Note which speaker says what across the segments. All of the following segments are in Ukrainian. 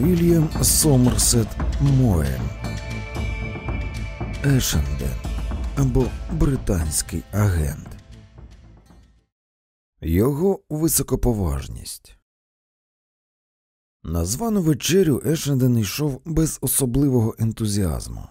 Speaker 1: Вільям Сомерсет Моем Ешенден або Британський агент. Його високоповажність. На звану вечерю Ешенден йшов без особливого ентузіазму.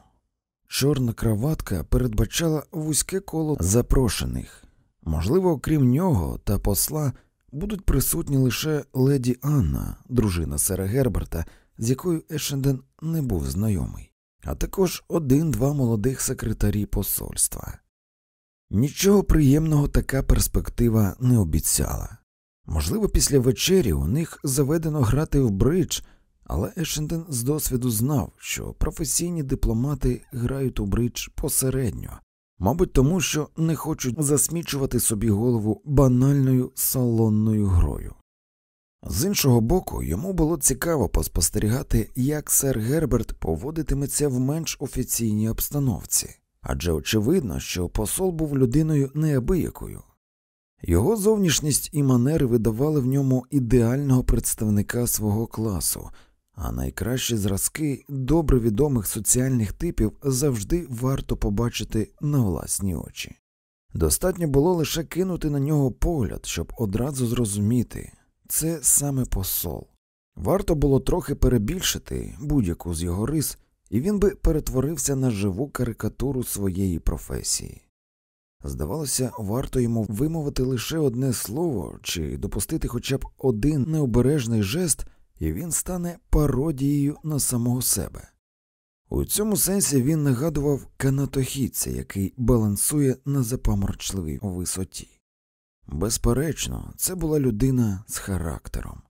Speaker 1: Чорна краватка передбачала вузьке коло запрошених. Можливо, окрім нього та посла будуть присутні лише леді Анна, дружина сера Герберта, з якою Ешенден не був знайомий, а також один-два молодих секретарі посольства. Нічого приємного така перспектива не обіцяла. Можливо, після вечері у них заведено грати в бридж, але Ешенден з досвіду знав, що професійні дипломати грають у бридж посередньо, мабуть, тому що не хочуть засмічувати собі голову банальною салонною грою. З іншого боку, йому було цікаво поспостерігати, як сер Герберт поводитиметься в менш офіційній обстановці, адже очевидно, що посол був людиною неабиякою. Його зовнішність і манери видавали в ньому ідеального представника свого класу, а найкращі зразки добре відомих соціальних типів завжди варто побачити на власні очі. Достатньо було лише кинути на нього погляд, щоб одразу зрозуміти це саме посол. Варто було трохи перебільшити будь-яку з його рис, і він би перетворився на живу карикатуру своєї професії. Здавалося, варто йому вимовити лише одне слово чи допустити хоча б один необережний жест, і він стане пародією на самого себе. У цьому сенсі він нагадував канатохідця, який балансує на запаморчливій висоті. Безперечно, це була людина з характером.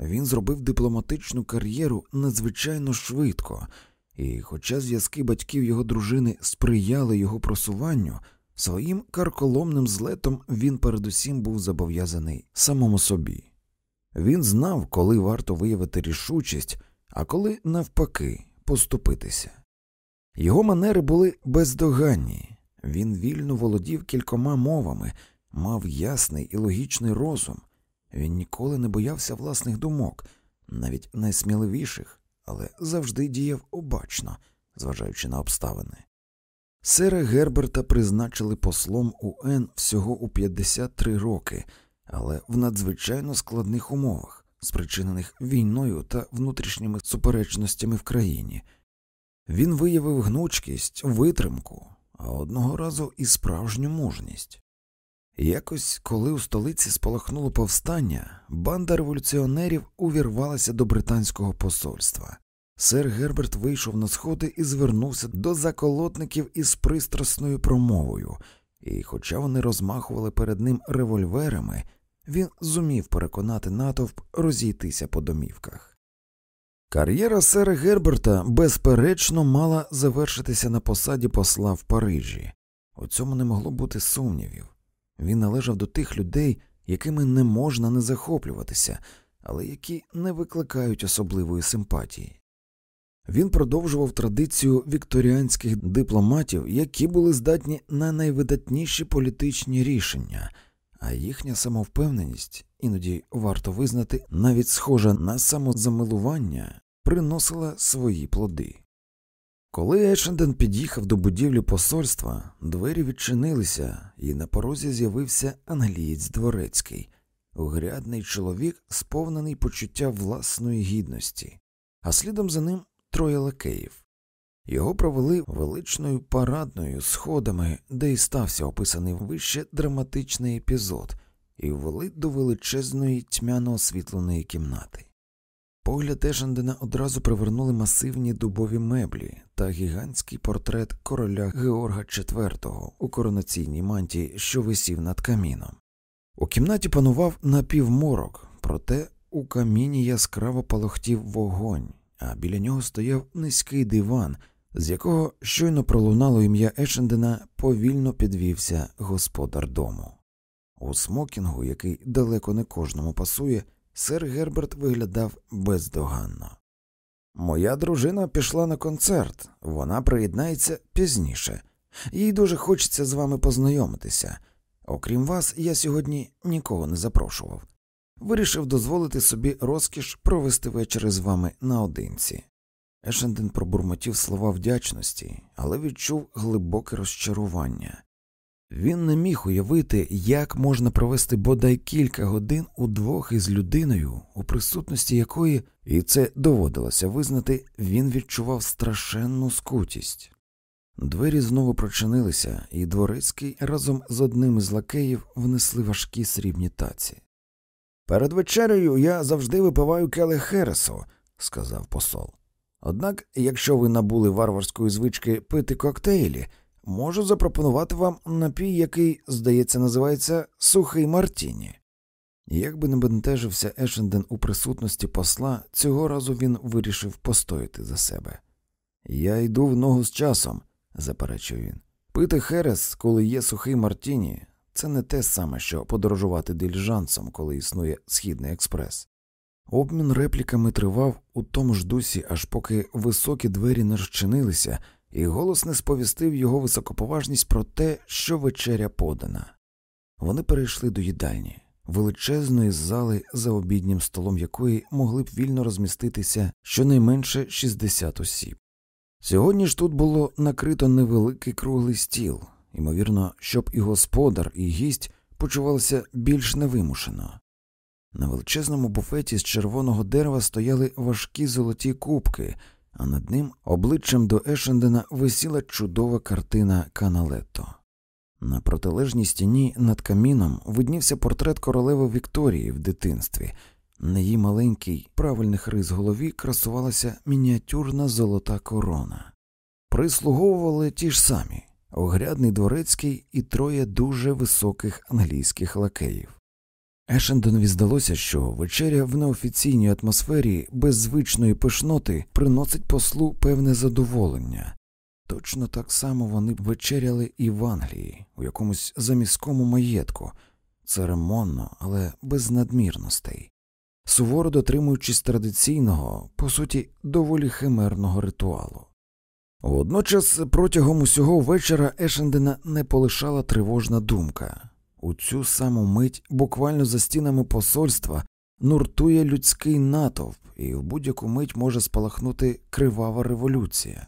Speaker 1: Він зробив дипломатичну кар'єру надзвичайно швидко, і, хоча зв'язки батьків його дружини сприяли його просуванню, своїм карколомним злетом він передусім був зобов'язаний самому собі. Він знав, коли варто виявити рішучість, а коли, навпаки, поступитися. Його манери були бездоганні, він вільно володів кількома мовами, мав ясний і логічний розум, він ніколи не боявся власних думок, навіть найсміливіших, але завжди діяв обачно, зважаючи на обставини. Сера Герберта призначили послом у Н всього у 53 роки, але в надзвичайно складних умовах, спричинених війною та внутрішніми суперечностями в країні. Він виявив гнучкість, витримку, а одного разу і справжню мужність. Якось, коли у столиці спалахнуло повстання, банда революціонерів увірвалася до британського посольства. Сер Герберт вийшов на сходи і звернувся до заколотників із пристрасною промовою, і, хоча вони розмахували перед ним револьверами, він зумів переконати натовп розійтися по домівках. Кар'єра сера Герберта безперечно мала завершитися на посаді посла в Парижі. У цьому не могло бути сумнівів. Він належав до тих людей, якими не можна не захоплюватися, але які не викликають особливої симпатії. Він продовжував традицію вікторіанських дипломатів, які були здатні на найвидатніші політичні рішення, а їхня самовпевненість, іноді варто визнати, навіть схожа на самозамилування, приносила свої плоди. Коли Ешенден під'їхав до будівлі посольства, двері відчинилися, і на порозі з'явився англієць дворецький, огрядний чоловік, сповнений почуття власної гідності, а слідом за ним троє лакеїв. Його провели величною парадною сходами, де й стався описаний вище драматичний епізод, і ввели до величезної тьмяно освітленої кімнати. Погляд Ешендена одразу привернули масивні дубові меблі та гігантський портрет короля Георга IV у коронаційній мантії, що висів над каміном. У кімнаті панував напівморок, проте у каміні яскраво палохтів вогонь, а біля нього стояв низький диван, з якого щойно пролунало ім'я Ешендена, повільно підвівся господар дому. У смокінгу, який далеко не кожному пасує, сер Герберт виглядав бездоганно. Моя дружина пішла на концерт, вона приєднається пізніше, їй дуже хочеться з вами познайомитися. Окрім вас, я сьогодні нікого не запрошував. вирішив дозволити собі розкіш провести вечір із вами наодинці. Ешенден пробурмотів слова вдячності, але відчув глибоке розчарування. Він не міг уявити, як можна провести бодай кілька годин удвох із людиною, у присутності якої, і це доводилося визнати, він відчував страшенну скутість. Двері знову прочинилися, і дворецький разом з одним із лакеїв внесли важкі срібні таці. Перед вечерею я завжди випиваю келих Хересу, сказав посол. Однак, якщо ви набули варварської звички пити коктейлі, можу запропонувати вам напій, який, здається, називається сухий Мартіні. Як би не бентежився Ешенден у присутності посла, цього разу він вирішив постояти за себе. Я йду в ногу з часом, заперечив він. Пити Херес, коли є сухий Мартіні, це не те саме, що подорожувати дильжансом, коли існує східний експрес. Обмін репліками тривав у тому ж дусі, аж поки високі двері не розчинилися, і голос не сповістив його високоповажність про те, що вечеря подана. Вони перейшли до їдальні, величезної зали за обіднім столом якої могли б вільно розміститися щонайменше 60 осіб. Сьогодні ж тут було накрито невеликий круглий стіл, ймовірно, щоб і господар, і гість почувалися більш невимушено. На величезному буфеті з червоного дерева стояли важкі золоті кубки, а над ним обличчям до Ешендена висіла чудова картина Каналетто. На протилежній стіні над каміном виднівся портрет королеви Вікторії в дитинстві. На її маленькій правильних рис голові красувалася мініатюрна золота корона. Прислуговували ті ж самі огрядний дворецький і троє дуже високих англійських лакеїв. Ешендонові здалося, що вечеря в неофіційній атмосфері без звичної пишноти приносить послу певне задоволення. Точно так само вони вечеряли і в Англії, у якомусь заміському маєтку, церемонно, але без надмірностей, суворо дотримуючись традиційного, по суті, доволі химерного ритуалу. Водночас протягом усього вечора Ешендена не полишала тривожна думка. У цю саму мить, буквально за стінами посольства, нуртує людський натовп, і в будь-яку мить може спалахнути кривава революція.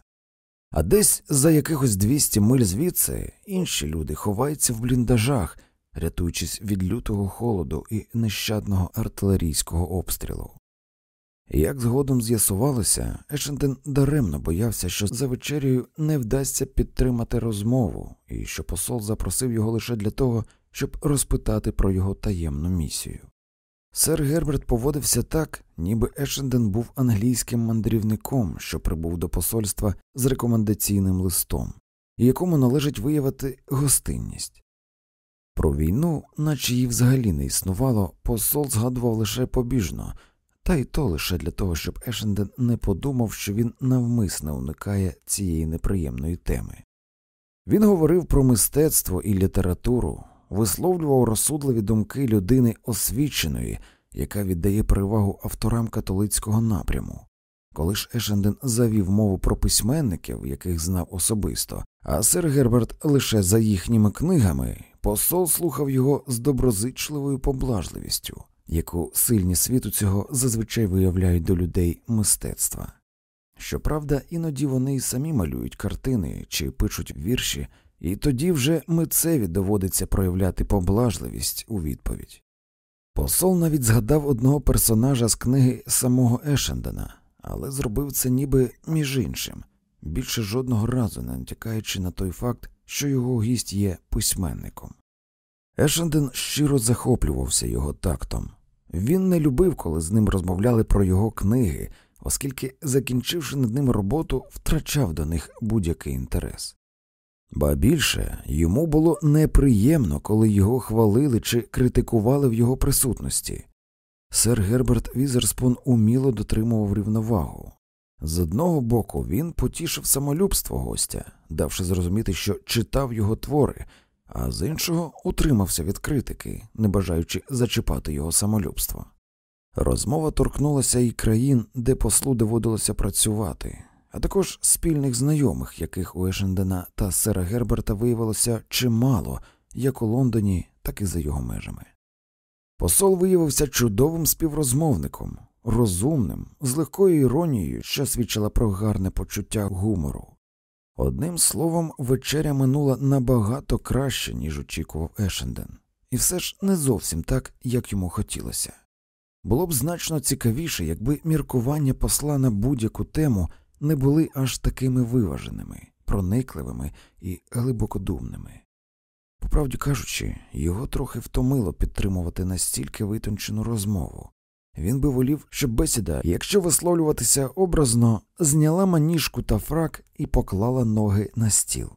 Speaker 1: А десь за якихось 200 миль звідси інші люди ховаються в бліндажах, рятуючись від лютого холоду і нещадного артилерійського обстрілу. Як згодом з'ясувалося, Ешенден даремно боявся, що за вечерею не вдасться підтримати розмову, і що посол запросив його лише для того, щоб розпитати про його таємну місію. Сер Герберт поводився так, ніби Ешенден був англійським мандрівником, що прибув до посольства з рекомендаційним листом, якому належить виявити гостинність. Про війну, наче її взагалі не існувало, посол згадував лише побіжно, та й то лише для того, щоб Ешенден не подумав, що він навмисне уникає цієї неприємної теми. Він говорив про мистецтво і літературу, висловлював розсудливі думки людини освіченої, яка віддає перевагу авторам католицького напряму. Коли ж Ешенден завів мову про письменників, яких знав особисто, а сер Герберт лише за їхніми книгами, посол слухав його з доброзичливою поблажливістю, яку сильні світу цього зазвичай виявляють до людей мистецтва. Щоправда, іноді вони й самі малюють картини чи пишуть вірші, і тоді вже митцеві доводиться проявляти поблажливість у відповідь. Посол навіть згадав одного персонажа з книги самого Ешендена, але зробив це ніби між іншим, більше жодного разу не натякаючи на той факт, що його гість є письменником. Ешенден щиро захоплювався його тактом. Він не любив, коли з ним розмовляли про його книги, оскільки, закінчивши над ним роботу, втрачав до них будь-який інтерес. Ба більше йому було неприємно, коли його хвалили чи критикували в його присутності. Сер Герберт Візерспун уміло дотримував рівновагу. З одного боку він потішив самолюбство гостя, давши зрозуміти, що читав його твори, а з іншого утримався від критики, не бажаючи зачіпати його самолюбство. Розмова торкнулася і країн, де послу доводилося працювати, а також спільних знайомих, яких у Ешендена та сера Герберта виявилося чимало як у Лондоні, так і за його межами. Посол виявився чудовим співрозмовником, розумним, з легкою іронією, що свідчила про гарне почуття гумору. Одним словом, вечеря минула набагато краще, ніж очікував Ешенден, і все ж не зовсім так, як йому хотілося. Було б значно цікавіше, якби міркування посла на будь-яку тему не були аж такими виваженими, проникливими і глибокодумними. Поправді кажучи, його трохи втомило підтримувати настільки витончену розмову. Він би волів, щоб бесіда, якщо висловлюватися образно, зняла маніжку та фрак і поклала ноги на стіл.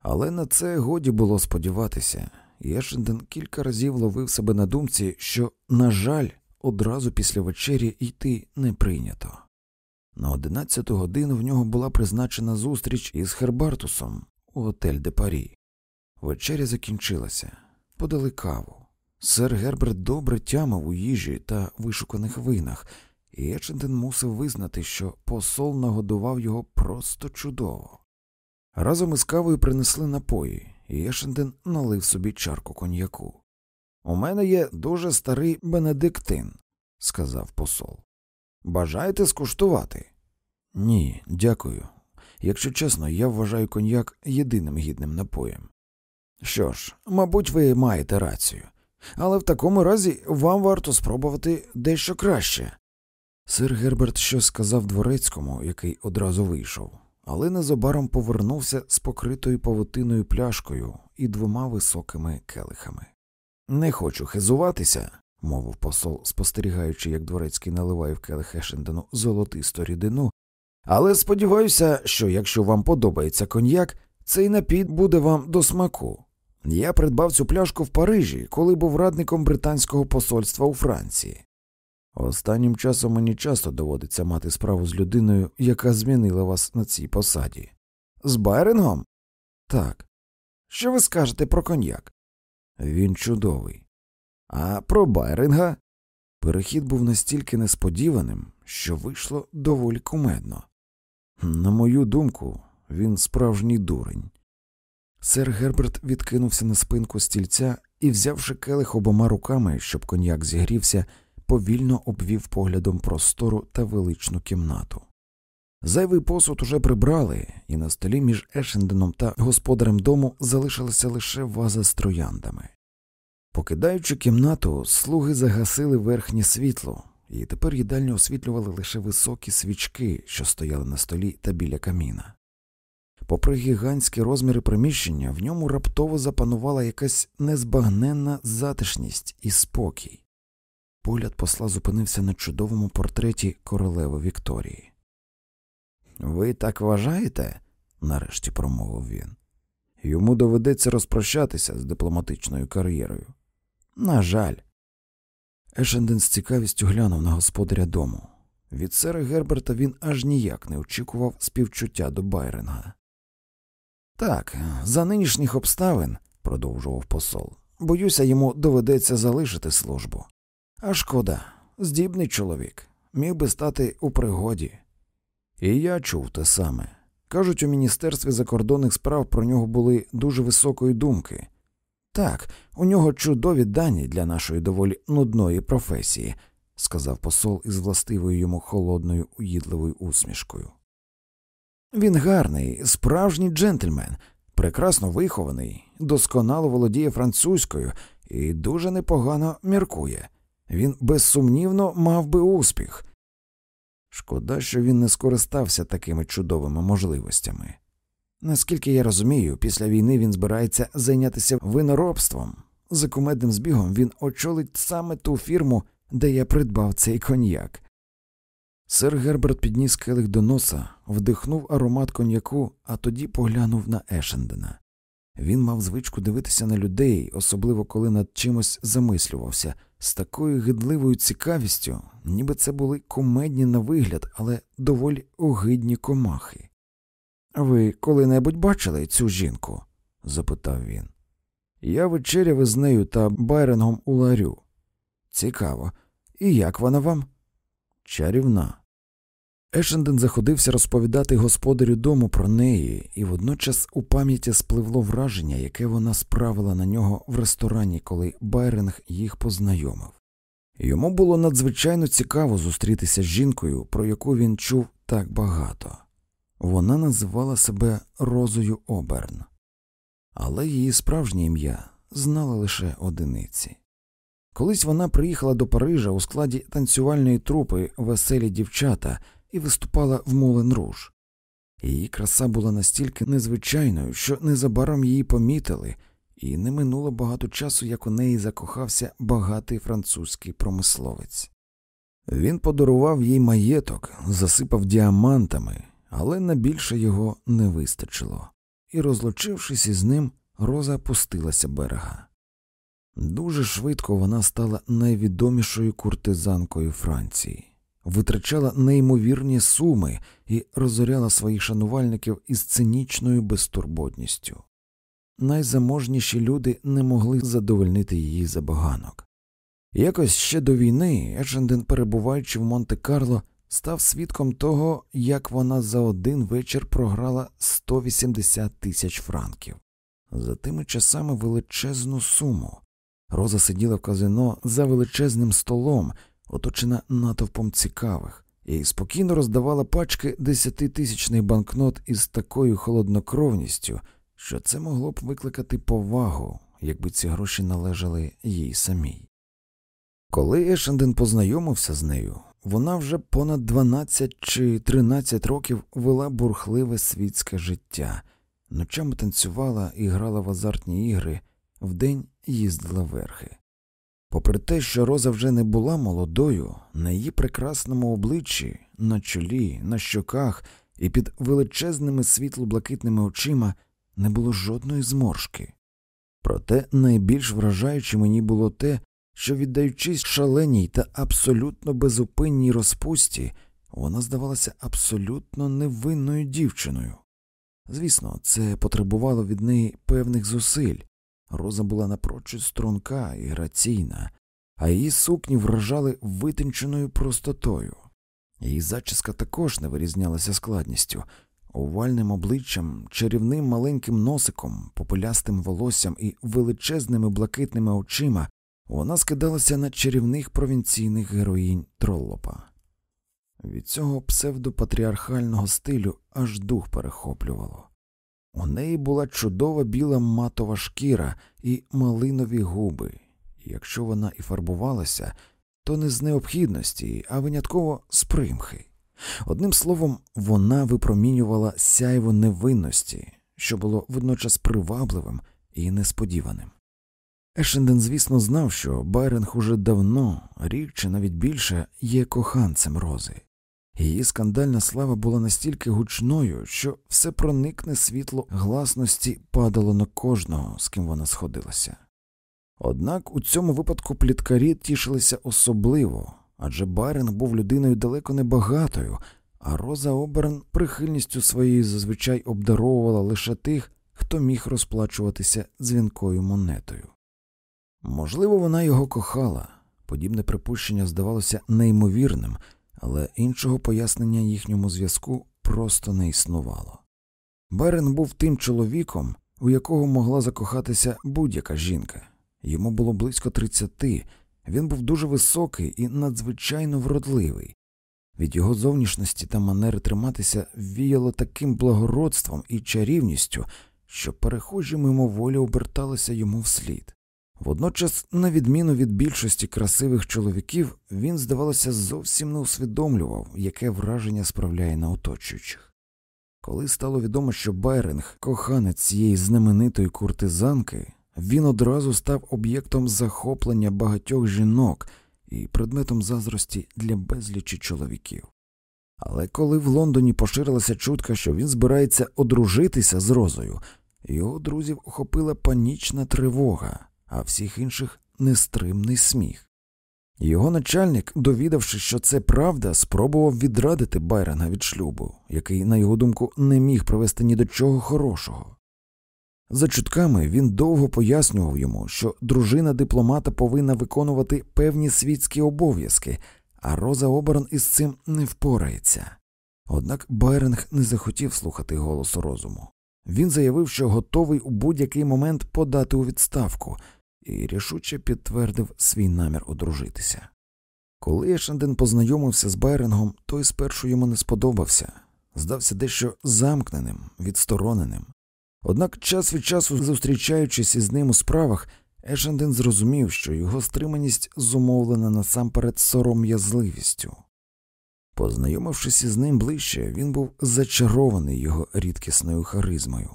Speaker 1: Але на це годі було сподіватися, Єшенден кілька разів ловив себе на думці, що, на жаль, одразу після вечері йти не прийнято. На одинадцяту годину в нього була призначена зустріч із Хербартусом у готель де Парі. Вечеря закінчилася, подали каву. Сер Герберт добре тямив у їжі та вишуканих винах, і Еченден мусив визнати, що посол нагодував його просто чудово. Разом із кавою принесли напої, і Ешенден налив собі чарку коньяку. У мене є дуже старий Бенедиктин, сказав посол. Бажаєте скуштувати? Ні, дякую. Якщо чесно, я вважаю коньяк єдиним гідним напоєм. Що ж, мабуть, ви маєте рацію, але в такому разі вам варто спробувати дещо краще. Сир Герберт щось сказав дворецькому, який одразу вийшов, але незабаром повернувся з покритою павутиною пляшкою і двома високими келихами. Не хочу хизуватися, мовив посол, спостерігаючи, як дворецький наливає в келих Ешендену золотисту рідину, але сподіваюся, що якщо вам подобається коньяк, цей напід буде вам до смаку. Я придбав цю пляшку в Парижі, коли був радником британського посольства у Франції. Останнім часом мені часто доводиться мати справу з людиною, яка змінила вас на цій посаді. З Байрингом? Так. Що ви скажете про коньяк? Він чудовий. А про Байринга? Перехід був настільки несподіваним, що вийшло доволі кумедно. На мою думку, він справжній дурень. Сер Герберт відкинувся на спинку стільця і, взявши келих обома руками, щоб коньяк зігрівся, повільно обвів поглядом простору та величну кімнату. Зайвий посуд уже прибрали, і на столі між Ешенденом та господарем дому залишилася лише ваза з трояндами. Покидаючи кімнату, слуги загасили верхнє світло, і тепер їдальню освітлювали лише високі свічки, що стояли на столі та біля каміна. Попри гігантські розміри приміщення, в ньому раптово запанувала якась незбагненна затишність і спокій. Погляд посла зупинився на чудовому портреті королеви Вікторії. Ви так вважаєте? нарешті промовив він. Йому доведеться розпрощатися з дипломатичною кар'єрою. На жаль. Ешенден з цікавістю глянув на господаря дому. Від сера Герберта він аж ніяк не очікував співчуття до Байринга. Так, за нинішніх обставин, продовжував посол, боюся, йому доведеться залишити службу. А шкода, здібний чоловік, міг би стати у пригоді. І я чув те саме. Кажуть, у Міністерстві закордонних справ про нього були дуже високої думки. Так, у нього чудові дані для нашої доволі нудної професії, сказав посол із властивою йому холодною уїдливою усмішкою. Він гарний, справжній джентльмен, прекрасно вихований, досконало володіє французькою і дуже непогано міркує. Він безсумнівно мав би успіх. Шкода, що він не скористався такими чудовими можливостями. Наскільки я розумію, після війни він збирається зайнятися виноробством. За кумедним збігом він очолить саме ту фірму, де я придбав цей коньяк. Сер Герберт підніс келих до носа, вдихнув аромат коньяку, а тоді поглянув на Ешендена. Він мав звичку дивитися на людей, особливо коли над чимось замислювався, з такою гидливою цікавістю, ніби це були кумедні на вигляд, але доволі огидні комахи. Ви коли-небудь бачили цю жінку? запитав він. Я вечеряв із нею та Байренгом у ларю. Цікаво. І як вона вам? Чарівна. Ешенден заходився розповідати господарю дому про неї, і водночас у пам'яті спливло враження, яке вона справила на нього в ресторані, коли Байринг їх познайомив. Йому було надзвичайно цікаво зустрітися з жінкою, про яку він чув так багато. Вона називала себе Розою Оберн, але її справжнє ім'я знала лише одиниці. Колись вона приїхала до Парижа у складі танцювальної трупи веселі дівчата і виступала в Мулен Руж. Її краса була настільки незвичайною, що незабаром її помітили, і не минуло багато часу, як у неї закохався багатий французький промисловець. Він подарував їй маєток, засипав діамантами, але на більше його не вистачило, і, розлучившись із ним, Роза пустилася берега. Дуже швидко вона стала найвідомішою куртизанкою Франції, витрачала неймовірні суми і розоряла своїх шанувальників із цинічною безтурботністю. Найзаможніші люди не могли задовольнити її забаганок. Якось ще до війни Едженден, перебуваючи в Монте Карло, став свідком того, як вона за один вечір програла 180 тисяч франків. За тими часами величезну суму. Роза сиділа в казино за величезним столом, оточена натовпом цікавих, і спокійно роздавала пачки десятитисячних банкнот із такою холоднокровністю, що це могло б викликати повагу, якби ці гроші належали їй самій. Коли Ешенден познайомився з нею, вона вже понад 12 чи 13 років вела бурхливе світське життя, ночами танцювала і грала в азартні ігри, вдень їздила верхи. Попри те, що Роза вже не була молодою, на її прекрасному обличчі, на чолі, на щоках і під величезними світло-блакитними очима не було жодної зморшки. Проте найбільш вражаюче мені було те, що, віддаючись шаленій та абсолютно безупинній розпусті, вона здавалася абсолютно невинною дівчиною. Звісно, це потребувало від неї певних зусиль. Роза була напрочуд струнка і граційна, а її сукні вражали витонченою простотою. Її зачіска також не вирізнялася складністю, овальним обличчям, чарівним маленьким носиком, попелястим волоссям і величезними блакитними очима вона скидалася на чарівних провінційних героїнь Троллопа. Від цього псевдопатріархального стилю аж дух перехоплювало. У неї була чудова біла матова шкіра і малинові губи, і якщо вона і фарбувалася, то не з необхідності, а винятково з примхи. Одним словом, вона випромінювала сяйво невинності, що було водночас привабливим і несподіваним. Ешенден, звісно, знав, що Байринг уже давно, рік чи навіть більше, є коханцем Рози. Її скандальна слава була настільки гучною, що все проникне світло гласності падало на кожного, з ким вона сходилася. Однак у цьому випадку пліткарі тішилися особливо, адже Байринг був людиною далеко не багатою, а Роза Оберн прихильністю своєю зазвичай обдаровувала лише тих, хто міг розплачуватися дзвінкою монетою. Можливо, вона його кохала, подібне припущення здавалося неймовірним, але іншого пояснення їхньому зв'язку просто не існувало. Берен був тим чоловіком, у якого могла закохатися будь-яка жінка. Йому було близько тридцяти, він був дуже високий і надзвичайно вродливий. Від його зовнішності та манери триматися віяло таким благородством і чарівністю, що перехожі мимоволі оберталися йому вслід. Водночас, на відміну від більшості красивих чоловіків, він, здавалося, зовсім не усвідомлював, яке враження справляє на оточуючих. Коли стало відомо, що Байринг, коханець цієї знаменитої куртизанки, він одразу став об'єктом захоплення багатьох жінок і предметом заздрості для безлічі чоловіків. Але коли в Лондоні поширилася чутка, що він збирається одружитися з розою, його друзів охопила панічна тривога а всіх інших нестримний сміх. Його начальник, довідавшись, що це правда, спробував відрадити Байрона від шлюбу, який, на його думку, не міг привести ні до чого хорошого. За чутками він довго пояснював йому, що дружина дипломата повинна виконувати певні світські обов'язки, а Роза Оберн із цим не впорається. Однак Байринг не захотів слухати голосу розуму. Він заявив, що готовий у будь-який момент подати у відставку, і рішуче підтвердив свій намір одружитися. Коли Ешенден познайомився з Байрингом, той спершу йому не сподобався, здався дещо замкненим, відстороненим. Однак час від часу, зустрічаючись із ним у справах, Ешенден зрозумів, що його стриманість зумовлена насамперед сором'язливістю. Познайомившись із ним ближче, він був зачарований його рідкісною харизмою.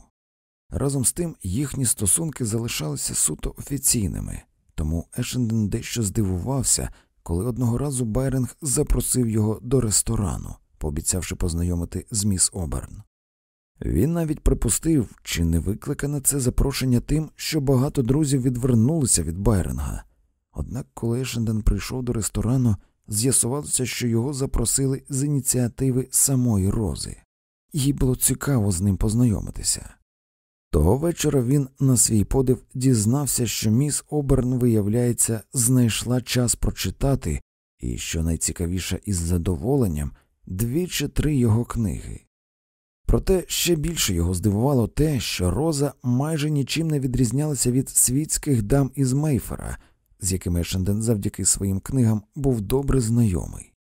Speaker 1: Разом з тим їхні стосунки залишалися суто офіційними, тому Ешенден дещо здивувався, коли одного разу Байринг запросив його до ресторану, пообіцявши познайомити з міс Оберн. Він навіть припустив, чи не викликане це запрошення тим, що багато друзів відвернулися від Байринга. Однак, коли Ешенден прийшов до ресторану, з'ясувалося, що його запросили з ініціативи самої Рози, їй було цікаво з ним познайомитися. Того вечора він на свій подив дізнався, що міс Оберн, виявляється, знайшла час прочитати, і, що найцікавіше із задоволенням, дві чи три його книги. Проте ще більше його здивувало те, що Роза майже нічим не відрізнялася від світських дам із Мейфера, з якими Шенден завдяки своїм книгам був добре знайомий.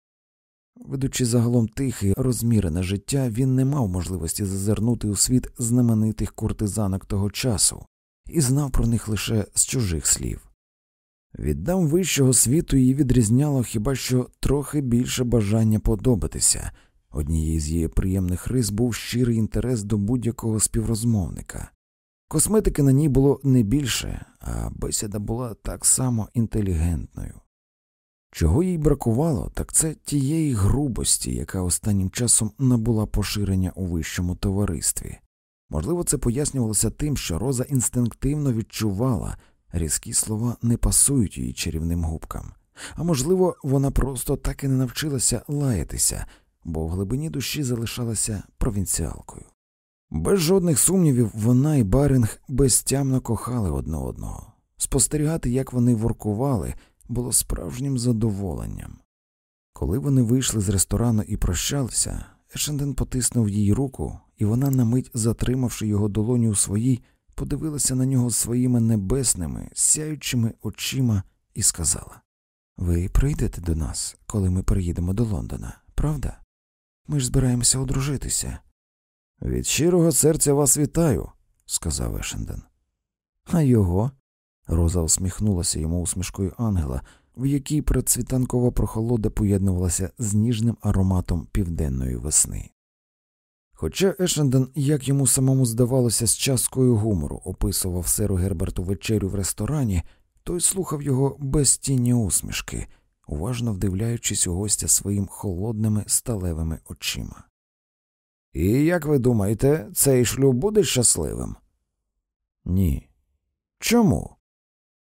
Speaker 1: Ведучи загалом тихе, розмірене життя, він не мав можливості зазирнути у світ знаменитих куртизанок того часу і знав про них лише з чужих слів. Від дам вищого світу її відрізняло хіба що трохи більше бажання подобатися. Однією з її приємних рис був щирий інтерес до будь-якого співрозмовника. Косметики на ній було не більше, а бесіда була так само інтелігентною. Чого їй бракувало, так це тієї грубості, яка останнім часом набула поширення у вищому товаристві. Можливо, це пояснювалося тим, що Роза інстинктивно відчувала, різкі слова не пасують її чарівним губкам, а можливо, вона просто так і не навчилася лаятися, бо в глибині душі залишалася провінціалкою. Без жодних сумнівів, вона і Баринг безтямно кохали одне одного. Спостерігати, як вони воркували, було справжнім задоволенням. Коли вони вийшли з ресторану і прощалися, Ешенден потиснув їй руку, і вона, на мить затримавши його долоню у своїй, подивилася на нього своїми небесними, сяючими очима і сказала Ви прийдете до нас, коли ми приїдемо до Лондона, правда? Ми ж збираємося одружитися. Від щирого серця вас вітаю, сказав Ешенден. А його? Роза усміхнулася йому усмішкою ангела, в якій предсвітанкова прохолода поєднувалася з ніжним ароматом південної весни. Хоча Ешенден, як йому самому здавалося, з часткою гумору описував серу Герберту вечерю в ресторані, той слухав його без тіні усмішки, уважно вдивляючись у гостя своїм холодними сталевими очима. І як ви думаєте, цей шлюб буде щасливим? Ні. Чому?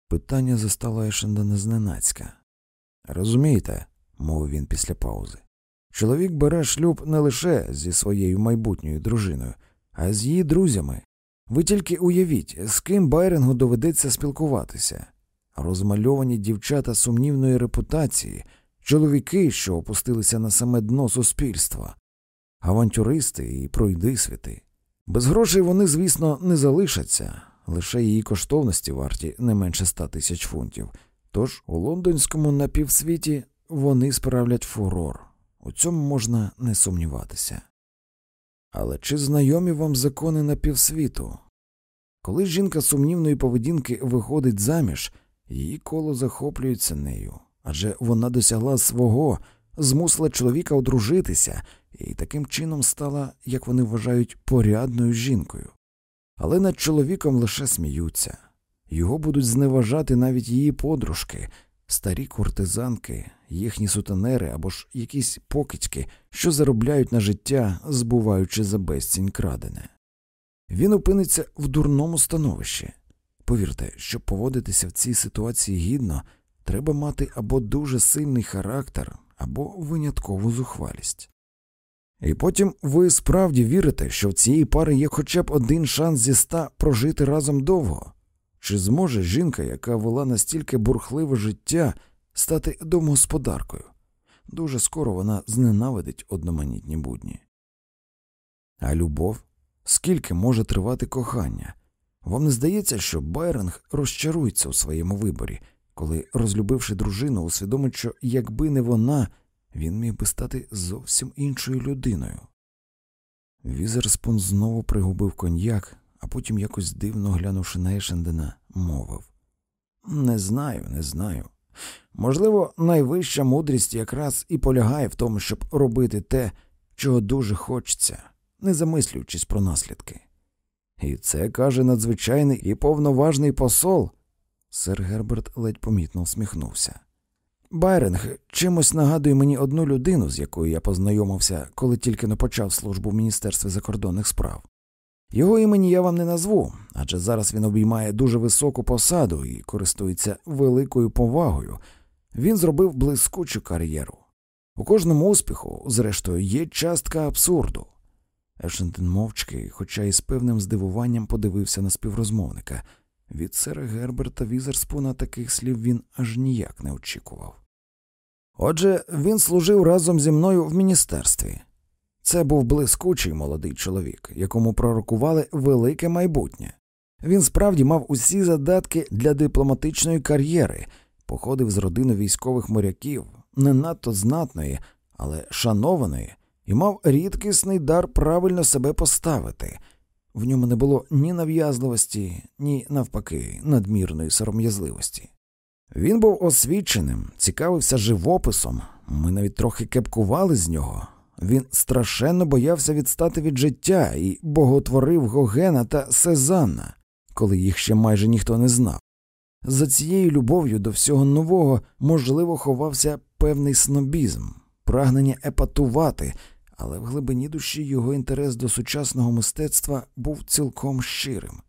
Speaker 1: Питання застало Ешендена зненацька. Розумієте, мовив він після паузи. Чоловік бере шлюб не лише зі своєю майбутньою дружиною, а з її друзями. Ви тільки уявіть, з ким Байрингу доведеться спілкуватися. Розмальовані дівчата сумнівної репутації, чоловіки, що опустилися на саме дно суспільства, авантюристи і пройдисвіти. Без грошей вони, звісно, не залишаться, лише її коштовності варті не менше ста тисяч фунтів. Тож у лондонському напівсвіті вони справлять фурор, у цьому можна не сумніватися. Але чи знайомі вам закони напівсвіту? Коли жінка сумнівної поведінки виходить заміж, її коло захоплюється нею, адже вона досягла свого, змусила чоловіка одружитися і таким чином стала, як вони вважають, порядною жінкою. Але над чоловіком лише сміються, його будуть зневажати навіть її подружки, старі куртизанки, їхні сутенери або ж якісь покидьки, що заробляють на життя, збуваючи за безцінь крадене. Він опиниться в дурному становищі. Повірте, щоб поводитися в цій ситуації гідно, треба мати або дуже сильний характер, або виняткову зухвалість. І потім ви справді вірите, що в цієї пари є хоча б один шанс зі ста прожити разом довго? Чи зможе жінка, яка вела настільки бурхливе життя, стати домогосподаркою? Дуже скоро вона зненавидить одноманітні будні. А любов? Скільки може тривати кохання? Вам не здається, що Байринг розчарується у своєму виборі, коли, розлюбивши дружину, усвідомить, що якби не вона, він міг би стати зовсім іншою людиною. Візерспун знову пригубив коньяк, а потім, якось дивно глянувши на Ешендена, мовив Не знаю, не знаю. Можливо, найвища мудрість якраз і полягає в тому, щоб робити те, чого дуже хочеться, не замислюючись про наслідки. І це каже надзвичайний і повноважний посол. Сер Герберт ледь помітно усміхнувся. Байринг чимось нагадує мені одну людину, з якою я познайомився, коли тільки не почав службу в Міністерстві закордонних справ. Його імені я вам не назву, адже зараз він обіймає дуже високу посаду і користується великою повагою. Він зробив блискучу кар'єру. У кожному успіху, зрештою, є частка абсурду. Ешентен мовчки, хоча і з певним здивуванням подивився на співрозмовника. Від сера Герберта Візерспуна таких слів він аж ніяк не очікував. Отже, він служив разом зі мною в міністерстві. Це був блискучий молодий чоловік, якому пророкували велике майбутнє. Він справді мав усі задатки для дипломатичної кар'єри, походив з родини військових моряків, не надто знатної, але шанованої, і мав рідкісний дар правильно себе поставити. В ньому не було ні нав'язливості, ні навпаки, надмірної сором'язливості. Він був освіченим, цікавився живописом, ми навіть трохи кепкували з нього. Він страшенно боявся відстати від життя і боготворив Гогена та Сезанна, коли їх ще майже ніхто не знав. За цією любов'ю до всього нового, можливо, ховався певний снобізм, прагнення епатувати, але в глибині душі його інтерес до сучасного мистецтва був цілком щирим.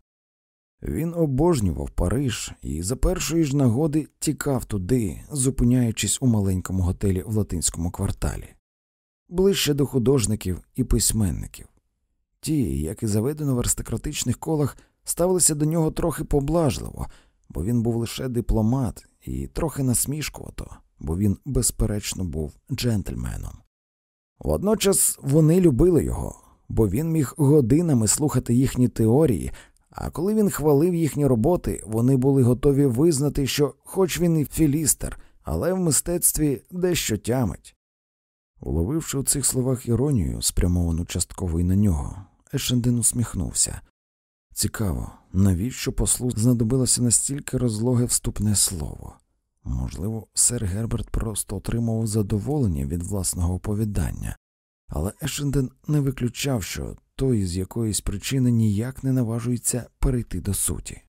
Speaker 1: Він обожнював Париж і за першої ж нагоди тікав туди, зупиняючись у маленькому готелі в латинському кварталі, ближче до художників і письменників. Ті, як і заведено в аристократичних колах, ставилися до нього трохи поблажливо, бо він був лише дипломат і трохи насмішкувато, бо він, безперечно, був джентльменом. Водночас вони любили його, бо він міг годинами слухати їхні теорії, а коли він хвалив їхні роботи, вони були готові визнати, що, хоч він і філістер, але в мистецтві дещо тямить. Уловивши у цих словах іронію, спрямовану частково й на нього, Ешенден усміхнувся. Цікаво, навіщо послу знадобилося настільки розлоге вступне слово? Можливо, сер Герберт просто отримував задоволення від власного оповідання, але Ешенден не виключав, що той з якоїсь причини ніяк не наважується перейти до суті.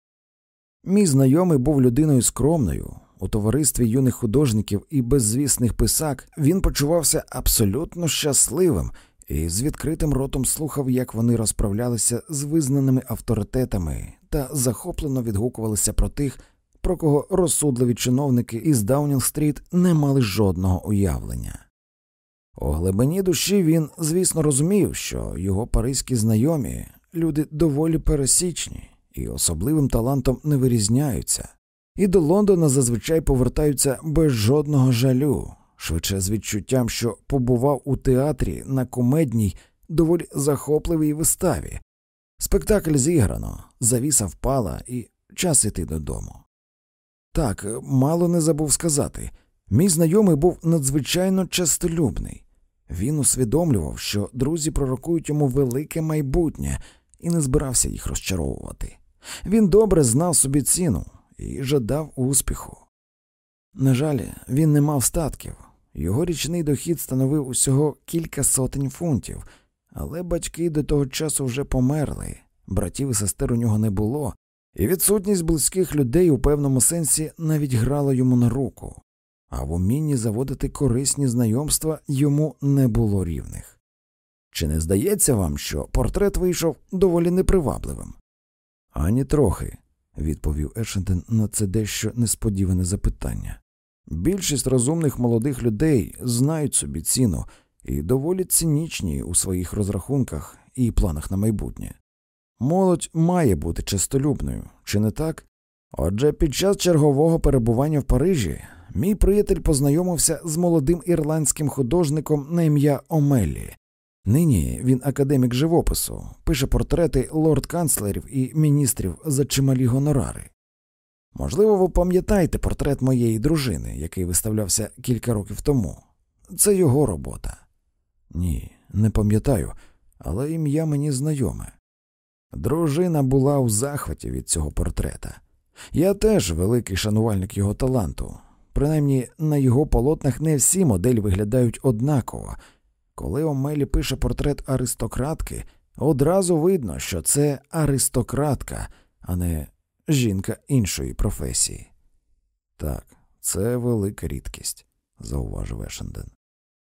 Speaker 1: Мій знайомий був людиною скромною, у товаристві юних художників і беззвісних писак він почувався абсолютно щасливим і з відкритим ротом слухав, як вони розправлялися з визнаними авторитетами та захоплено відгукувалися про тих, про кого розсудливі чиновники із Даунінг-стріт не мали жодного уявлення. У глибині душі він, звісно, розумів, що його паризькі знайомі люди доволі пересічні і особливим талантом не вирізняються, і до Лондона зазвичай повертаються без жодного жалю, швидше з відчуттям, що побував у театрі на кумедній, доволі захопливій виставі. Спектакль зіграно, завіса впала і час іти додому. Так, мало не забув сказати. Мій знайомий був надзвичайно честолюбний. Він усвідомлював, що друзі пророкують йому велике майбутнє і не збирався їх розчаровувати. Він добре знав собі ціну і жадав успіху. На жаль, він не мав статків, його річний дохід становив усього кілька сотень фунтів, але батьки до того часу вже померли, братів і сестер у нього не було, і відсутність близьких людей у певному сенсі навіть грала йому на руку, а в умінні заводити корисні знайомства йому не було рівних. Чи не здається вам, що портрет вийшов доволі непривабливим? Ані трохи, відповів Ешенден на це дещо несподіване запитання. Більшість розумних молодих людей знають собі ціну і доволі цинічні у своїх розрахунках і планах на майбутнє. Молодь має бути чистолюбною, чи не так? Отже, під час чергового перебування в Парижі мій приятель познайомився з молодим ірландським художником на ім'я Омелі. Нині він академік живопису, пише портрети лорд-канцлерів і міністрів за чималі гонорари. Можливо, ви пам'ятаєте портрет моєї дружини, який виставлявся кілька років тому. Це його робота. Ні, не пам'ятаю, але ім'я мені знайоме. Дружина була у захваті від цього портрета. Я теж великий шанувальник його таланту. Принаймні на його полотнах не всі моделі виглядають однаково. Коли Омелі пише портрет аристократки, одразу видно, що це аристократка, а не жінка іншої професії. Так, це велика рідкість, зауважив Ешенден.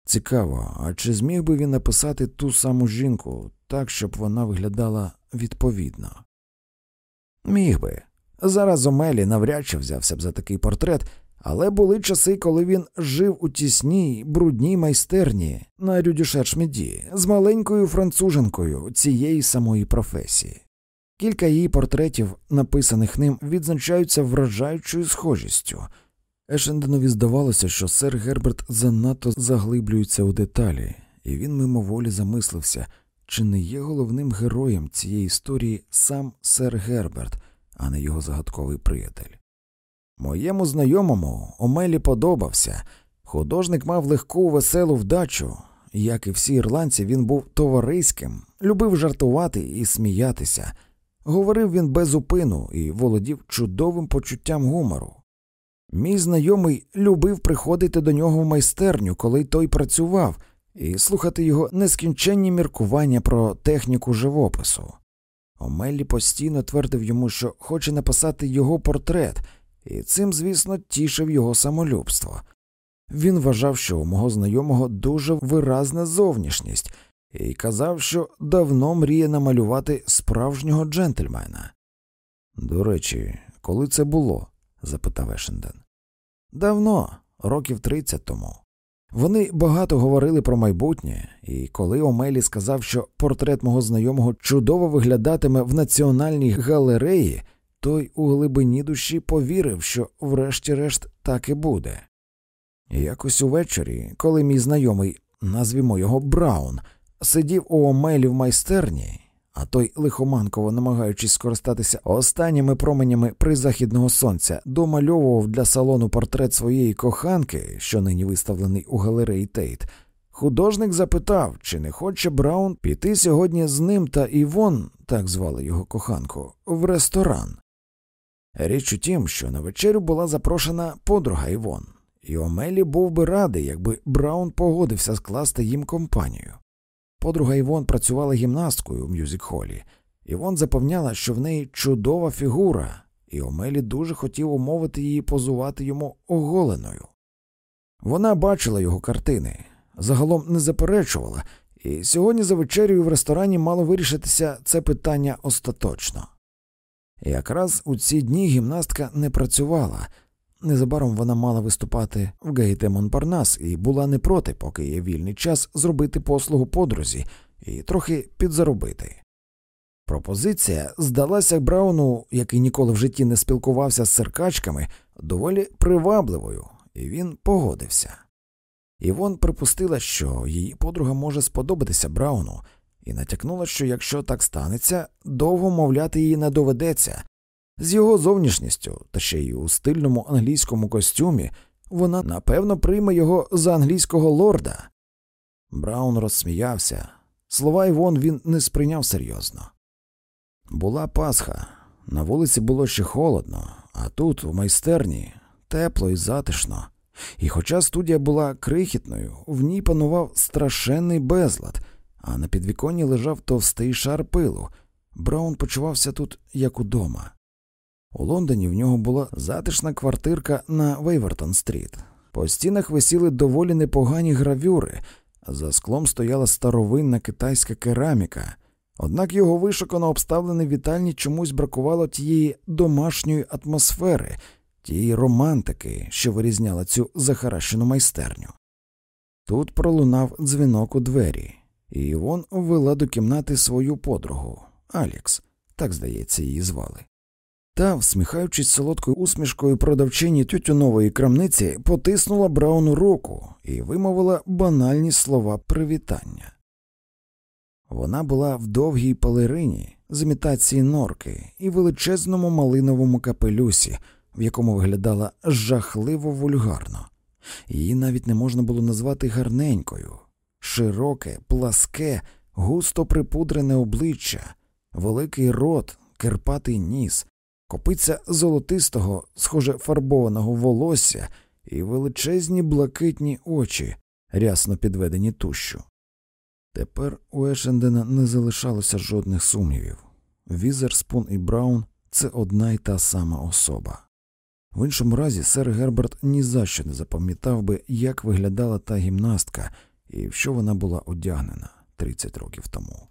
Speaker 1: Цікаво, а чи зміг би він написати ту саму жінку так, щоб вона виглядала відповідно? Міг би. Зараз Омелі навряд чи взявся б за такий портрет, але були часи, коли він жив у тісній, брудній майстерні на Рюдюшершміді з маленькою француженкою цієї самої професії. Кілька її портретів, написаних ним, відзначаються вражаючою схожістю. Ешенденові здавалося, що сер Герберт занадто заглиблюється у деталі, і він мимоволі замислився, чи не є головним героєм цієї історії сам сер Герберт, а не його загадковий приятель. Моєму знайомому Омелі подобався. Художник мав легку веселу вдачу. Як і всі ірландці, він був товариським, любив жартувати і сміятися. Говорив він без упину і володів чудовим почуттям гумору. Мій знайомий любив приходити до нього в майстерню, коли той працював, і слухати його нескінченні міркування про техніку живопису. Омелі постійно твердив йому, що хоче написати його портрет, і цим, звісно, тішив його самолюбство. Він вважав, що у мого знайомого дуже виразна зовнішність, і казав, що давно мріє намалювати справжнього джентльмена. До речі, коли це було? запитав Ешенден. Давно, років тридцять тому. Вони багато говорили про майбутнє, і коли Омелі сказав, що портрет мого знайомого чудово виглядатиме в національній галереї, той у глибині душі повірив, що врешті-решт так і буде. Якось увечері, коли мій знайомий, назвімо його Браун, сидів у Омелі в майстерні, а той, лихоманково намагаючись скористатися останніми променями призахідного сонця, домальовував для салону портрет своєї коханки, що нині виставлений у галереї Тейт. Художник запитав, чи не хоче Браун піти сьогодні з ним та Івон, так звали його коханку, в ресторан. Річ у тім, що на вечерю була запрошена подруга Івон, і Омелі був би радий, якби Браун погодився скласти їм компанію. Подруга Івон працювала гімнасткою у мюзик-холі. Івон запевняла, що в неї чудова фігура, і Омелі дуже хотів умовити її позувати йому оголеною. Вона бачила його картини, загалом не заперечувала, і сьогодні за вечерю в ресторані мало вирішитися це питання остаточно. Якраз у ці дні гімнастка не працювала. Незабаром вона мала виступати в Гаїте Монпарнас і була не проти, поки є вільний час зробити послугу подрузі і трохи підзаробити. Пропозиція здалася Брауну, який ніколи в житті не спілкувався з серкачками, доволі привабливою, і він погодився. Івон припустила, що її подруга може сподобатися Брауну, і натякнула, що якщо так станеться, довго мовляти її не доведеться. З його зовнішністю, та ще й у стильному англійському костюмі, вона напевно прийме його за англійського лорда. Браун розсміявся. Слова Івон він не сприйняв серйозно. Була Пасха, на вулиці було ще холодно, а тут, у майстерні, тепло і затишно. І хоча студія була крихітною, в ній панував страшенний безлад, а на підвіконні лежав товстий шар пилу. Браун почувався тут як удома. У Лондоні в нього була затишна квартирка на Вейвертон стріт. По стінах висіли доволі непогані гравюри, за склом стояла старовинна китайська кераміка, однак його вишукано обставлений вітальні чомусь бракувало тієї домашньої атмосфери, тієї романтики, що вирізняла цю захаращену майстерню. Тут пролунав дзвінок у двері, і Івон ввела до кімнати свою подругу Алікс, так здається, її звали. Та, всміхаючись солодкою усмішкою продавчині тютюнової крамниці, потиснула Брауну руку і вимовила банальні слова привітання. Вона була в довгій палерині з імітації норки і величезному малиновому капелюсі, в якому виглядала жахливо вульгарно. Її навіть не можна було назвати гарненькою, широке, пласке, густо припудрене обличчя, великий рот, керпатий ніс, копиця золотистого, схоже фарбованого волосся і величезні блакитні очі, рясно підведені тущу. Тепер у Ешендена не залишалося жодних сумнівів. Візерспун і Браун це одна й та сама особа. В іншому разі сер Герберт ні за що не запам'ятав би, як виглядала та гімнастка і в що вона була одягнена 30 років тому.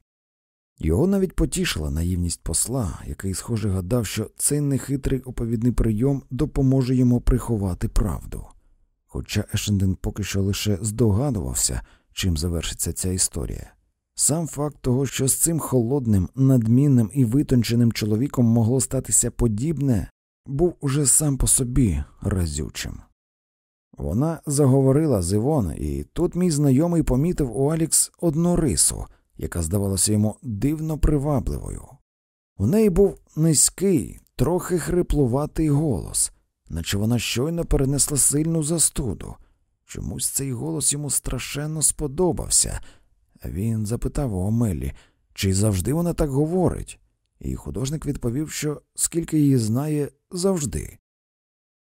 Speaker 1: Його навіть потішила наївність посла, який, схоже, гадав, що цей нехитрий оповідний прийом допоможе йому приховати правду. Хоча Ешенден поки що лише здогадувався, чим завершиться ця історія. Сам факт того, що з цим холодним, надмінним і витонченим чоловіком могло статися подібне, був уже сам по собі разючим. Вона заговорила з Івон, і тут мій знайомий помітив у Алікс одну рису, яка здавалася йому дивно привабливою. У неї був низький, трохи хриплуватий голос, наче вона щойно перенесла сильну застуду. Чомусь цей голос йому страшенно сподобався. Він запитав у Омелі, чи завжди вона так говорить, і художник відповів, що скільки її знає, завжди.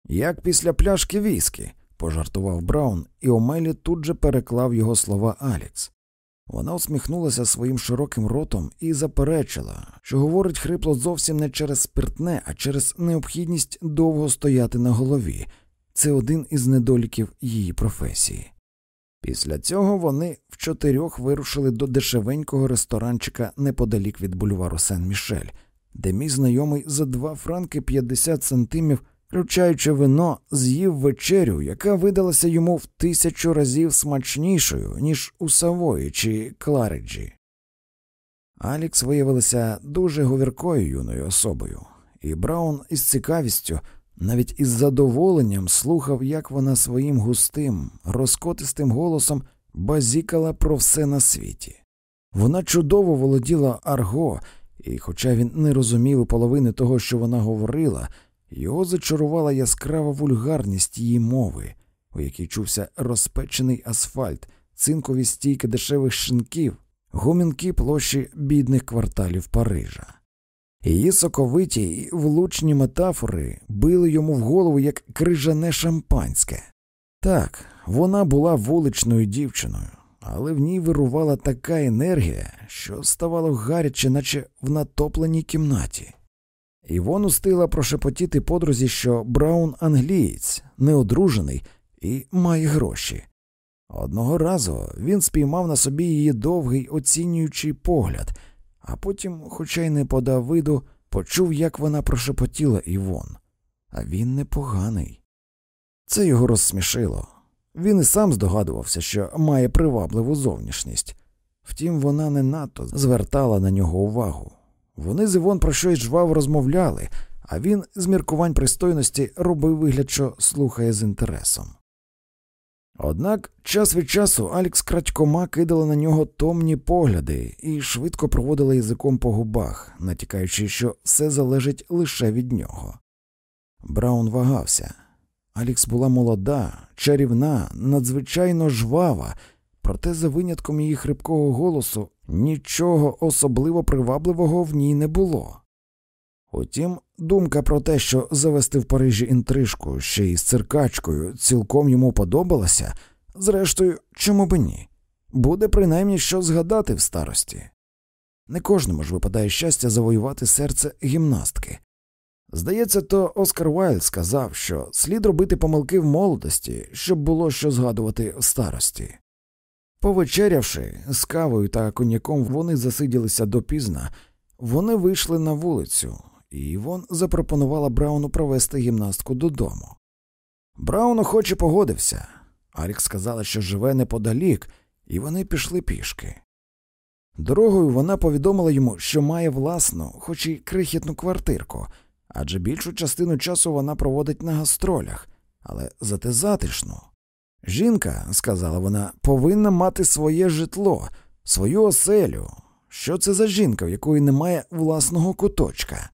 Speaker 1: Як після пляшки віскі, пожартував Браун, і Омелі тут же переклав його слова Алікс. Вона усміхнулася своїм широким ротом і заперечила, що говорить хрипло зовсім не через спиртне, а через необхідність довго стояти на голові. Це один із недоліків її професії. Після цього вони в чотирьох вирушили до дешевенького ресторанчика неподалік від бульвару Сен Мішель, де мій знайомий за два франки 50 сантимів, включаючи вино, з'їв вечерю, яка видалася йому в тисячу разів смачнішою, ніж у Савої чи Клариджі. Алікс виявилася дуже говіркою юною особою, і Браун із цікавістю навіть із задоволенням слухав, як вона своїм густим, розкотистим голосом базікала про все на світі. Вона чудово володіла арго, і, хоча він не розумів половини того, що вона говорила, його зачарувала яскрава вульгарність її мови, у якій чувся розпечений асфальт, цинкові стійки дешевих шинків, гумінки площі бідних кварталів Парижа. Її соковиті і влучні метафори били йому в голову як крижане шампанське. Так, вона була вуличною дівчиною, але в ній вирувала така енергія, що ставало гаряче, наче в натопленій кімнаті. Івон устигла прошепотіти подрузі, що Браун англієць, неодружений і має гроші. Одного разу він спіймав на собі її довгий оцінюючий погляд а потім, хоча й не подав виду, почув, як вона прошепотіла Івон. А він непоганий. Це його розсмішило. Він і сам здогадувався, що має привабливу зовнішність. Втім, вона не надто звертала на нього увагу. Вони з Івон про щось жваво розмовляли, а він з міркувань пристойності робив вигляд, що слухає з інтересом. Однак час від часу Алікс крадькома кидала на нього томні погляди і швидко проводила язиком по губах, натякаючи, що все залежить лише від нього. Браун вагався. Алікс була молода, чарівна, надзвичайно жвава, проте, за винятком її хрипкого голосу, нічого особливо привабливого в ній не було. Утім, думка про те, що завести в Парижі інтрижку ще й з циркачкою, цілком йому подобалася, зрештою, чому б ні? Буде принаймні що згадати в старості. Не кожному ж випадає щастя завоювати серце гімнастки. Здається, то Оскар Вайлд сказав, що слід робити помилки в молодості, щоб було що згадувати в старості. Повечерявши з кавою та коньяком, вони засиділися допізна, вони вийшли на вулицю, і Івон запропонувала Брауну провести гімнастку додому. Браун охоче погодився. Арік сказала, що живе неподалік, і вони пішли пішки. Дорогою вона повідомила йому, що має власну, хоч і крихітну квартирку, адже більшу частину часу вона проводить на гастролях, але зате затишну. Жінка, сказала вона, повинна мати своє житло, свою оселю, Що це за жінка, в якої немає власного куточка?